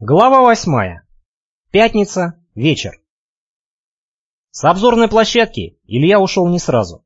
Глава восьмая. Пятница, вечер. С обзорной площадки Илья ушел не сразу.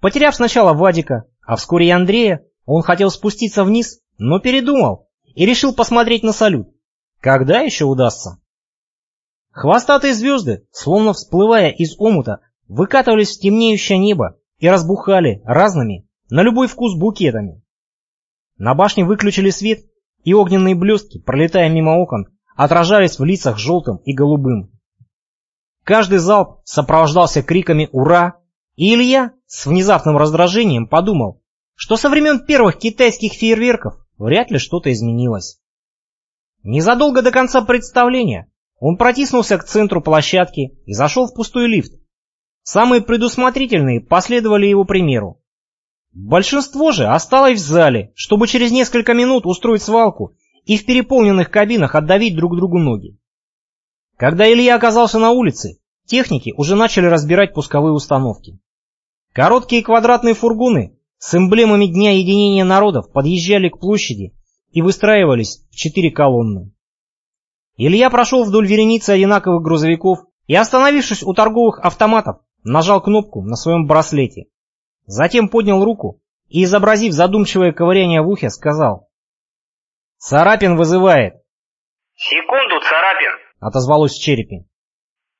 Потеряв сначала Вадика, а вскоре и Андрея, он хотел спуститься вниз, но передумал и решил посмотреть на салют. Когда еще удастся? Хвостатые звезды, словно всплывая из омута, выкатывались в темнеющее небо и разбухали разными, на любой вкус букетами. На башне выключили свет, и огненные блестки, пролетая мимо окон, отражались в лицах желтым и голубым. Каждый залп сопровождался криками «Ура!», и Илья с внезапным раздражением подумал, что со времен первых китайских фейерверков вряд ли что-то изменилось. Незадолго до конца представления он протиснулся к центру площадки и зашел в пустой лифт. Самые предусмотрительные последовали его примеру. Большинство же осталось в зале, чтобы через несколько минут устроить свалку и в переполненных кабинах отдавить друг другу ноги. Когда Илья оказался на улице, техники уже начали разбирать пусковые установки. Короткие квадратные фургоны с эмблемами Дня единения народов подъезжали к площади и выстраивались в четыре колонны. Илья прошел вдоль вереницы одинаковых грузовиков и, остановившись у торговых автоматов, нажал кнопку на своем браслете. Затем поднял руку и, изобразив задумчивое ковыряние в ухе, сказал. «Царапин вызывает». «Секунду, Царапин!» — отозвалось в черепе.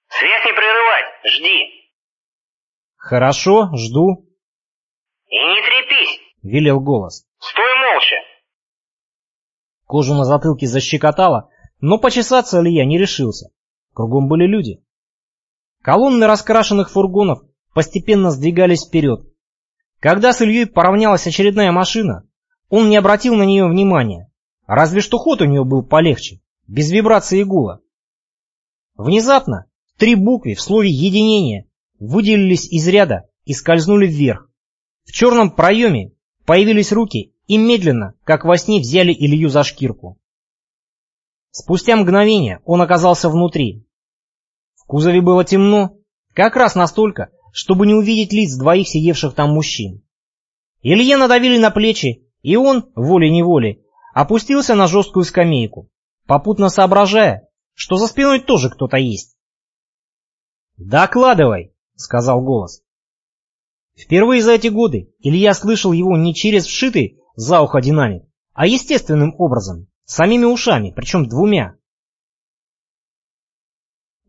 «Связь не прерывать, жди!» «Хорошо, жду». «И не трепись!» — велел голос. «Стой молча!» Кожу на затылке защекотало, но почесаться Илья не решился. Кругом были люди. Колонны раскрашенных фургонов постепенно сдвигались вперед, когда с Ильей поравнялась очередная машина, он не обратил на нее внимания, разве что ход у нее был полегче, без вибрации и гула. Внезапно три буквы в слове «единение» выделились из ряда и скользнули вверх. В черном проеме появились руки и медленно, как во сне, взяли Илью за шкирку. Спустя мгновение он оказался внутри. В кузове было темно, как раз настолько, чтобы не увидеть лиц двоих сидевших там мужчин. Илье надавили на плечи, и он, волей-неволей, опустился на жесткую скамейку, попутно соображая, что за спиной тоже кто-то есть. «Докладывай», — сказал голос. Впервые за эти годы Илья слышал его не через вшитый за ухо динамик, а естественным образом, самими ушами, причем двумя.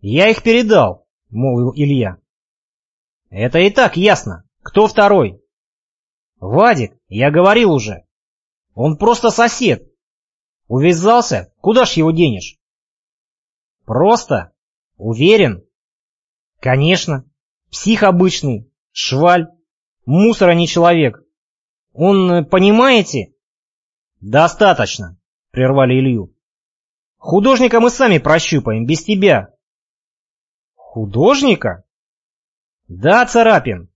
«Я их передал», — молвил Илья. Это и так ясно. Кто второй? Вадик, я говорил уже. Он просто сосед. Увязался, куда ж его денешь? Просто? Уверен? Конечно. Псих обычный, шваль, мусор, а не человек. Он, понимаете? Достаточно, прервали Илью. Художника мы сами прощупаем, без тебя. Художника? Да, Царапин.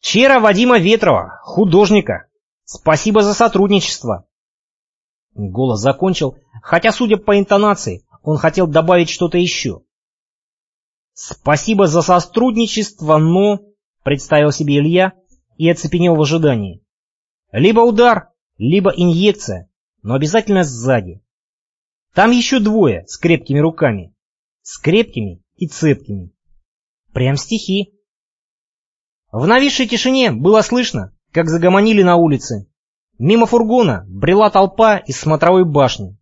Чера Вадима Ветрова, художника. Спасибо за сотрудничество. Голос закончил, хотя, судя по интонации, он хотел добавить что-то еще. «Спасибо за сотрудничество, но...» — представил себе Илья и оцепенел в ожидании. «Либо удар, либо инъекция, но обязательно сзади. Там еще двое с крепкими руками. С крепкими и цепкими. Прям стихи. В нависшей тишине было слышно, как загомонили на улице. Мимо фургона брела толпа из смотровой башни.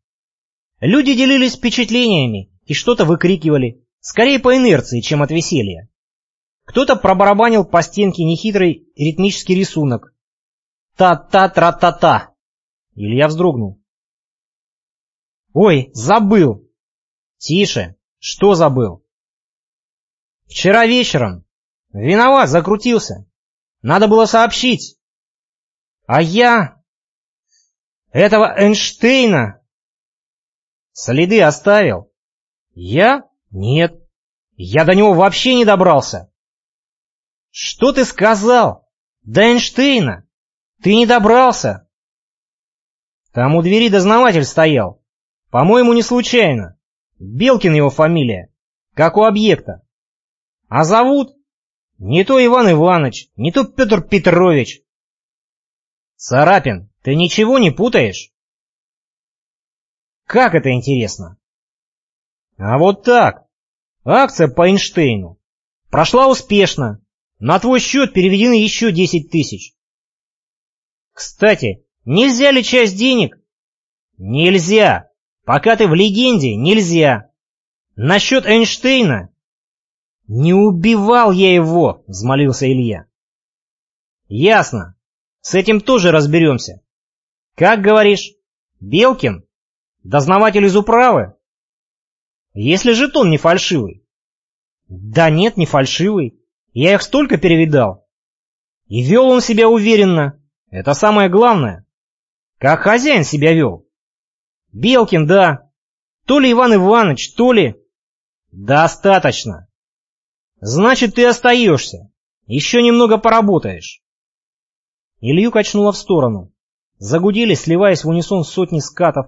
Люди делились впечатлениями и что-то выкрикивали, скорее по инерции, чем от веселья. Кто-то пробарабанил по стенке нехитрый ритмический рисунок. Та-та-тра-та-та. Илья вздрогнул. «Ой, забыл!» «Тише! Что забыл?» «Вчера вечером Виноват, закрутился. Надо было сообщить. А я... Этого Эйнштейна... Следы оставил. Я? Нет. Я до него вообще не добрался. Что ты сказал? До Эйнштейна. Ты не добрался. Там у двери дознаватель стоял. По-моему, не случайно. Белкин его фамилия. Как у объекта. А зовут не то Иван Иванович, не то Петр Петрович. Царапин, ты ничего не путаешь? Как это интересно? А вот так. Акция по Эйнштейну. Прошла успешно. На твой счет переведены еще 10 тысяч. Кстати, нельзя ли часть денег? Нельзя. Пока ты в легенде, нельзя. Насчет Эйнштейна? Не убивал я его, взмолился Илья. Ясно. С этим тоже разберемся. Как говоришь, Белкин? Дознаватель из управы? Если жетон не фальшивый. Да нет, не фальшивый. Я их столько перевидал. И вел он себя уверенно. Это самое главное. Как хозяин себя вел. Белкин, да. То ли Иван Иванович, то ли... Достаточно. Значит, ты остаешься. Еще немного поработаешь. Илью качнуло в сторону. Загудели, сливаясь в унисон сотни скатов.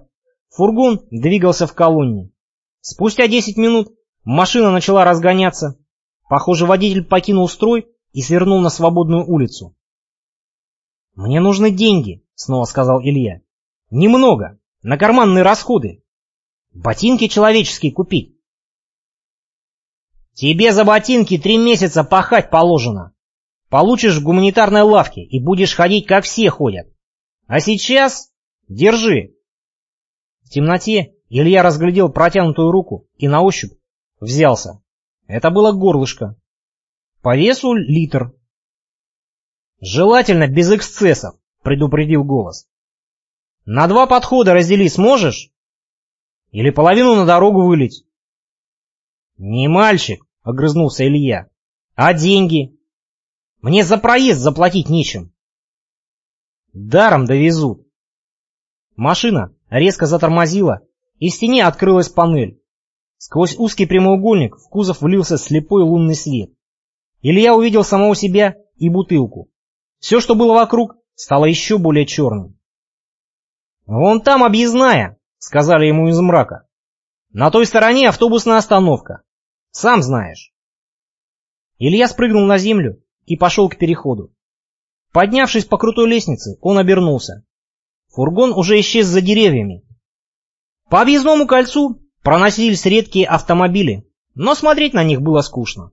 Фургон двигался в колонне. Спустя десять минут машина начала разгоняться. Похоже, водитель покинул строй и свернул на свободную улицу. «Мне нужны деньги», — снова сказал Илья. «Немного, на карманные расходы. Ботинки человеческие купить». «Тебе за ботинки три месяца пахать положено. Получишь в гуманитарной лавке и будешь ходить, как все ходят. А сейчас держи». В темноте Илья разглядел протянутую руку и на ощупь взялся. Это было горлышко. По весу литр. «Желательно без эксцессов», — предупредил голос. «На два подхода раздели сможешь? Или половину на дорогу вылить?» «Не мальчик», — огрызнулся Илья. «А деньги? Мне за проезд заплатить нечем». «Даром довезут». Машина резко затормозила, и в стене открылась панель. Сквозь узкий прямоугольник в кузов влился слепой лунный свет. Илья увидел самого себя и бутылку. Все, что было вокруг, стало еще более черным. «Вон там объездная», — сказали ему из мрака. «На той стороне автобусная остановка. Сам знаешь». Илья спрыгнул на землю и пошел к переходу. Поднявшись по крутой лестнице, он обернулся. Фургон уже исчез за деревьями. По объездному кольцу проносились редкие автомобили, но смотреть на них было скучно.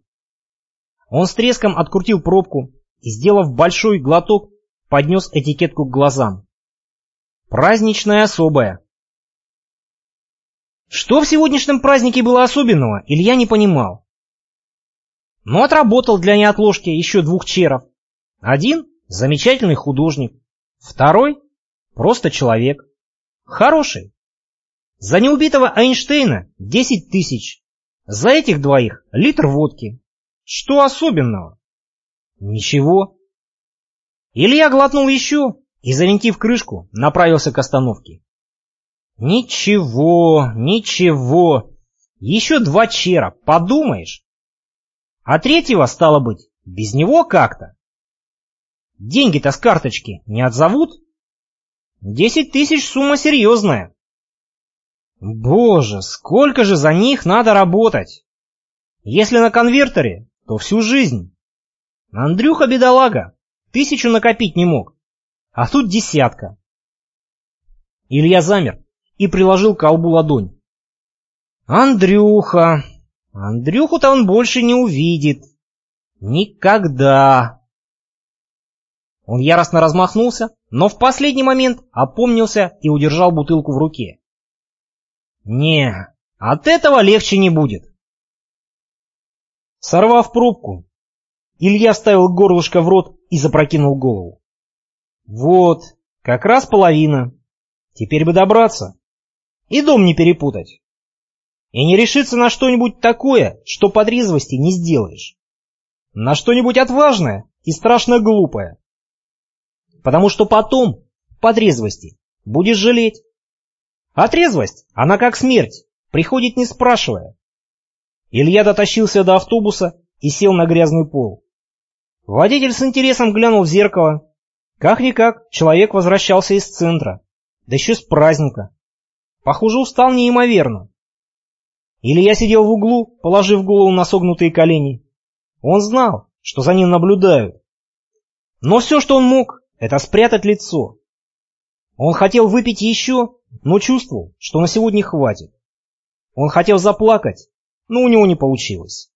Он с треском открутил пробку и, сделав большой глоток, поднес этикетку к глазам. Праздничная особая. Что в сегодняшнем празднике было особенного, Илья не понимал. Но отработал для неотложки еще двух черов. Один — замечательный художник, второй — просто человек. Хороший. За неубитого Эйнштейна 10 тысяч. За этих двоих литр водки. Что особенного? Ничего. Илья глотнул еще и, завинтив крышку, направился к остановке. Ничего, ничего. Еще два чера, подумаешь. А третьего, стало быть, без него как-то. Деньги-то с карточки не отзовут? Десять тысяч сумма серьезная. Боже, сколько же за них надо работать! Если на конвертере, то всю жизнь. Андрюха бедолага, тысячу накопить не мог, а тут десятка. Илья замер и приложил к колбу ладонь. Андрюха, Андрюху-то он больше не увидит. Никогда. Он яростно размахнулся, но в последний момент опомнился и удержал бутылку в руке. Не, от этого легче не будет. Сорвав пробку, Илья вставил горлышко в рот и запрокинул голову. Вот, как раз половина. Теперь бы добраться. И дом не перепутать. И не решиться на что-нибудь такое, что по трезвости не сделаешь. На что-нибудь отважное и страшно глупое. Потому что потом, по трезвости, будешь жалеть. А трезвость, она как смерть, приходит не спрашивая. Илья дотащился до автобуса и сел на грязный пол. Водитель с интересом глянул в зеркало. Как-никак, человек возвращался из центра, да еще с праздника. Похоже, устал неимоверно. Илья сидел в углу, положив голову на согнутые колени. Он знал, что за ним наблюдают. Но все, что он мог, это спрятать лицо. Он хотел выпить еще но чувствовал, что на сегодня хватит. Он хотел заплакать, но у него не получилось.